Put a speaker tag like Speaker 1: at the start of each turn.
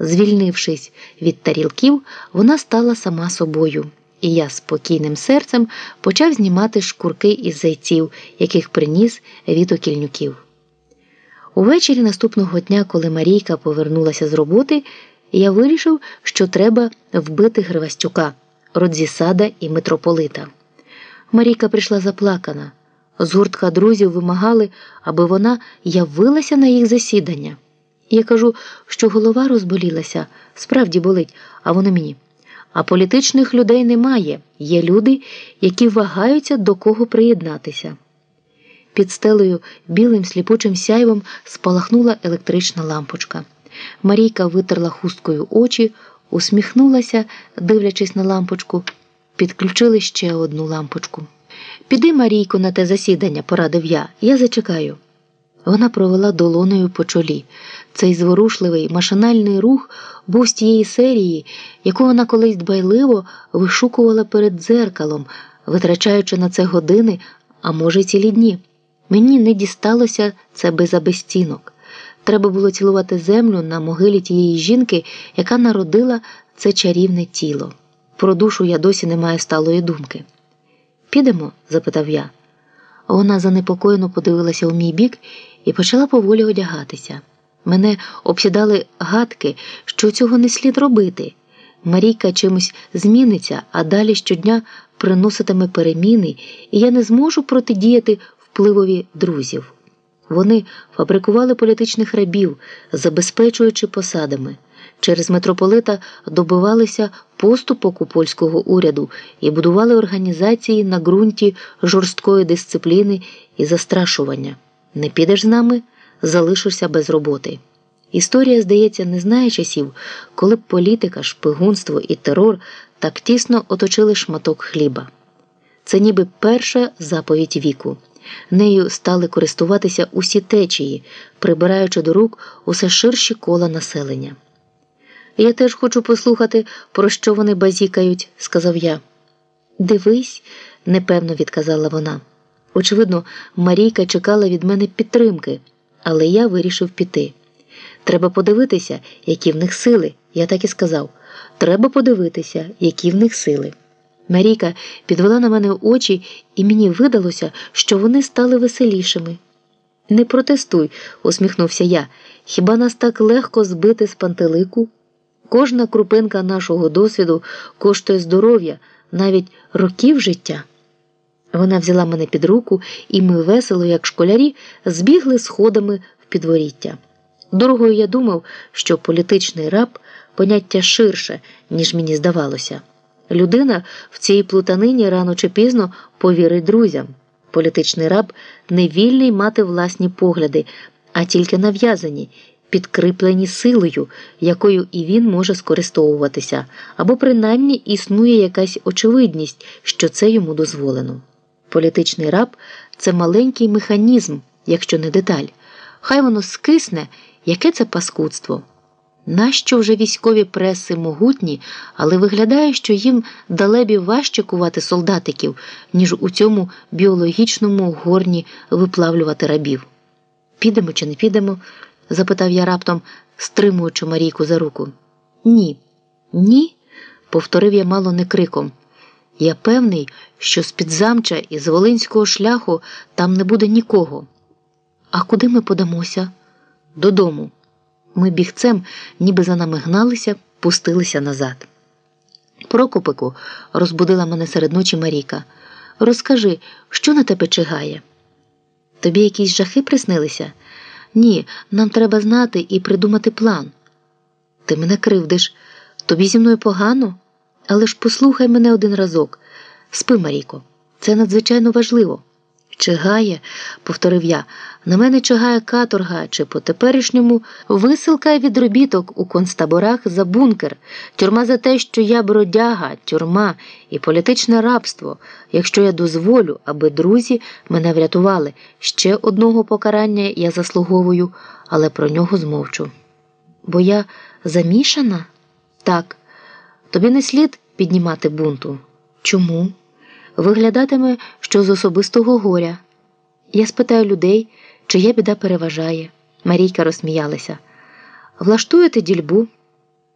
Speaker 1: Звільнившись від тарілків, вона стала сама собою, і я спокійним серцем почав знімати шкурки із зайців, яких приніс від окільнюків. Увечері наступного дня, коли Марійка повернулася з роботи, я вирішив, що треба вбити Гривастюка, Родзісада і митрополита. Марійка прийшла заплакана. З гуртка друзів вимагали, аби вона явилася на їх засідання. Я кажу, що голова розболілася, справді болить, а воно мені. А політичних людей немає. Є люди, які вагаються до кого приєднатися. Під стелею білим сліпучим сяйвом спалахнула електрична лампочка. Марійка витерла хусткою очі, усміхнулася, дивлячись на лампочку, підключили ще одну лампочку. Піди, Марійко, на те засідання, порадив я, я зачекаю. Вона провела долоною по чолі. Цей зворушливий машинальний рух був з тієї серії, яку вона колись дбайливо вишукувала перед дзеркалом, витрачаючи на це години, а може, цілі дні. Мені не дісталося це без абестінок. Треба було цілувати землю на могилі тієї жінки, яка народила це чарівне тіло. Про душу я досі не маю сталої думки. Підемо? запитав я. Вона занепокоєно подивилася у мій бік і почала поволі одягатися. Мене обсідали гадки, що цього не слід робити. Марійка чимось зміниться, а далі щодня приноситиме переміни, і я не зможу протидіяти впливові друзів. Вони фабрикували політичних рабів, забезпечуючи посадами. Через митрополита добивалися поступок у польського уряду і будували організації на ґрунті жорсткої дисципліни і застрашування. Не підеш з нами, залишишся без роботи. Історія, здається, не знає часів, коли б політика, шпигунство і терор так тісно оточили шматок хліба. Це ніби перша заповідь віку. Нею стали користуватися усі течії, прибираючи до рук усе ширші кола населення. Я теж хочу послухати, про що вони базікають, сказав я. Дивись, непевно відказала вона. Очевидно, Марійка чекала від мене підтримки, але я вирішив піти. Треба подивитися, які в них сили, я так і сказав. Треба подивитися, які в них сили. Марійка підвела на мене очі, і мені видалося, що вони стали веселішими. Не протестуй, усміхнувся я. Хіба нас так легко збити з пантелику? Кожна крупинка нашого досвіду коштує здоров'я, навіть років життя. Вона взяла мене під руку, і ми весело, як школярі, збігли сходами в підворіття. Дорогою я думав, що політичний раб поняття ширше, ніж мені здавалося. Людина в цій плутанині рано чи пізно повірить друзям. Політичний раб не вільний мати власні погляди, а тільки нав'язані, підкріплені силою, якою і він може скористовуватися, або принаймні існує якась очевидність, що це йому дозволено. Політичний раб це маленький механізм, якщо не деталь. Хай воно скисне, яке це паскудство. Нащо вже військові преси могутні, але виглядає, що їм далебі важче кувати солдатиків, ніж у цьому біологічному горні виплавлювати рабів. Підемо чи не підемо? запитав я раптом, стримуючи Марійку за руку. Ні, ні, повторив я мало не криком. Я певний, що з-під замча і з волинського шляху там не буде нікого. А куди ми подамося? Додому. Ми бігцем, ніби за нами гналися, пустилися назад. Прокопику, розбудила мене серед ночі Маріка. Розкажи, що на тебе чигає? Тобі якісь жахи приснилися? Ні, нам треба знати і придумати план. Ти мене кривдиш, тобі зі мною погано, але ж послухай мене один разок. Спи, Маріко, це надзвичайно важливо. Чигає, повторив я, на мене чигає каторга чи по теперішньому висилка відробіток у концтаборах за бункер, тюрма за те, що я бродяга, тюрма і політичне рабство, якщо я дозволю, аби друзі мене врятували. Ще одного покарання я заслуговую, але про нього змовчу. Бо я замішана? Так, тобі не слід піднімати бунту. Чому? виглядатиме, що з особистого горя. Я спитаю людей, чия біда переважає. Марійка розсміялася. Влаштуєте дільбу,